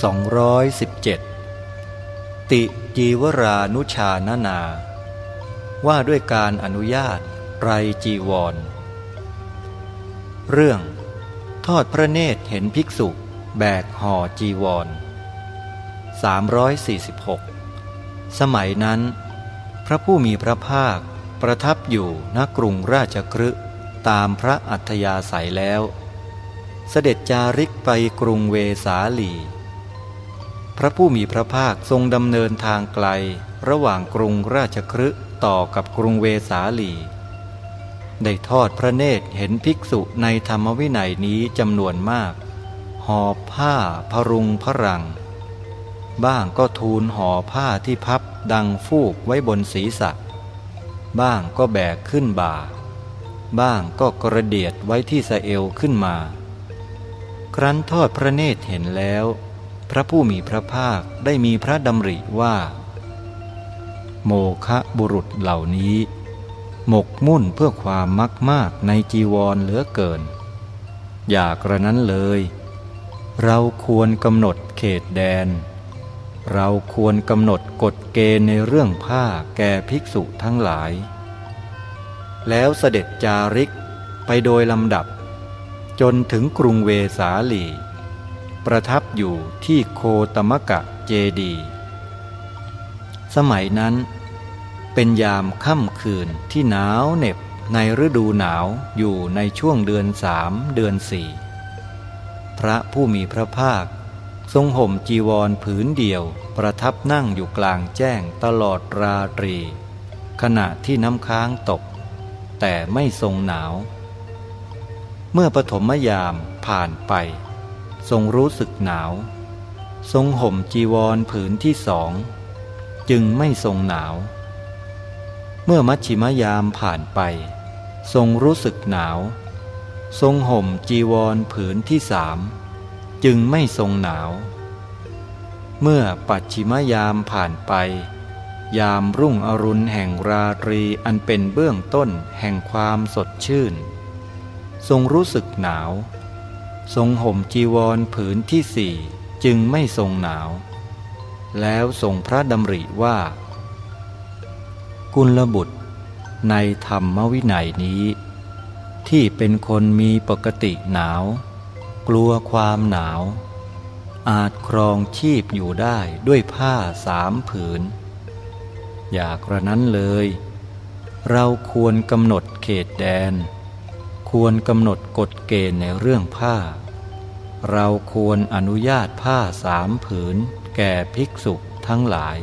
217 ติจีวรานุชานานา ว่าด้วยการอนุญาตไรจีวร เรื่อง ทอดพระเนตรเห็นภิกษุ แบกห่อจีวร 346 สมัยนั้น พระผู้มีพระภาคประทับอยู่ณกรุงราชครึตามพระอัธยาศัยแล้ว เสด็จจาริกไปกรุงเวสาลี พระผู้มีพระภาคทรงดำเนินทางไกล ระหว่างกรุงราชครึต่อกับกรุงเวสาลี ได้ทอดพระเนตรเห็นภิกษุในธรรมวินัยนี้จำนวนมาก หอบผ้าพรุงพระรัง บ้างก็ทูลห่อผ้าที่พับดังฟูกไว้บนศีรษะ บ้างก็แบกขึ้นบ่า บ้างก็กระเดียดไว้ที่สะเอวขึ้นมา ครั้นทอดพระเนตรเห็นแล้ว พระผู้มีพระภาคได้มีพระดำริว่า โมคะบุรุษเหล่านี้ หมกมุ่นเพื่อความมักมากในจีวรเหลือเกิน อย่ากระนั้นเลย เราควรกำหนดเขตแดน เราควรกำหนดกฎเกณฑ์ในเรื่องผ้าแก่ภิกษุทั้งหลาย แล้วเสด็จจาริกไปโดยลำดับ จนถึงกรุงเวสาลี ประทับอยู่ที่โคตมกะเจดี สมัยนั้น เป็นยามค่ำคืนที่หนาวเหน็บในฤดูหนาวอยู่ในช่วงเดือนสามเดือนสี่พระผู้มีพระภาค ทรงห่มจีวรผืนเดียวประทับนั่งอยู่กลางแจ้งตลอดราตรี ขณะที่น้ำค้างตก แต่ไม่ทรงหนาว เมื่อปฐมยามผ่านไป ทรงรู้สึกหนาว ทรงห่มจีวรผืนที่สอง จึงไม่ทรงหนาว เมื่อมัชชิมยามผ่านไป ทรงรู้สึกหนาว ทรงห่มจีวรผืนที่สามจึงไม่ทรงหนาว เมื่อปัจฉิมยามผ่านไป ยามรุ่งอรุณแห่งราตรีอันเป็นเบื้องต้นแห่งความสดชื่น ทรงรู้สึกหนาว ทรงห่มจีวรผืนที่สี่จึงไม่ทรงหนาว แล้วทรงพระดำริว่า กุลบุตร ในธรรมวินัยนี้ ที่เป็นคนมีปกติหนาว กลัวความหนาว อาจครองชีพอยู่ได้ด้วยผ้าสามผืน อย่ากระนั้นเลย เราควรกำหนดเขตแดน ควรกำหนดกฎเกณฑ์ในเรื่องผ้า เราควรอนุญาตผ้าสามผืน แก่ภิกษุทั้งหลาย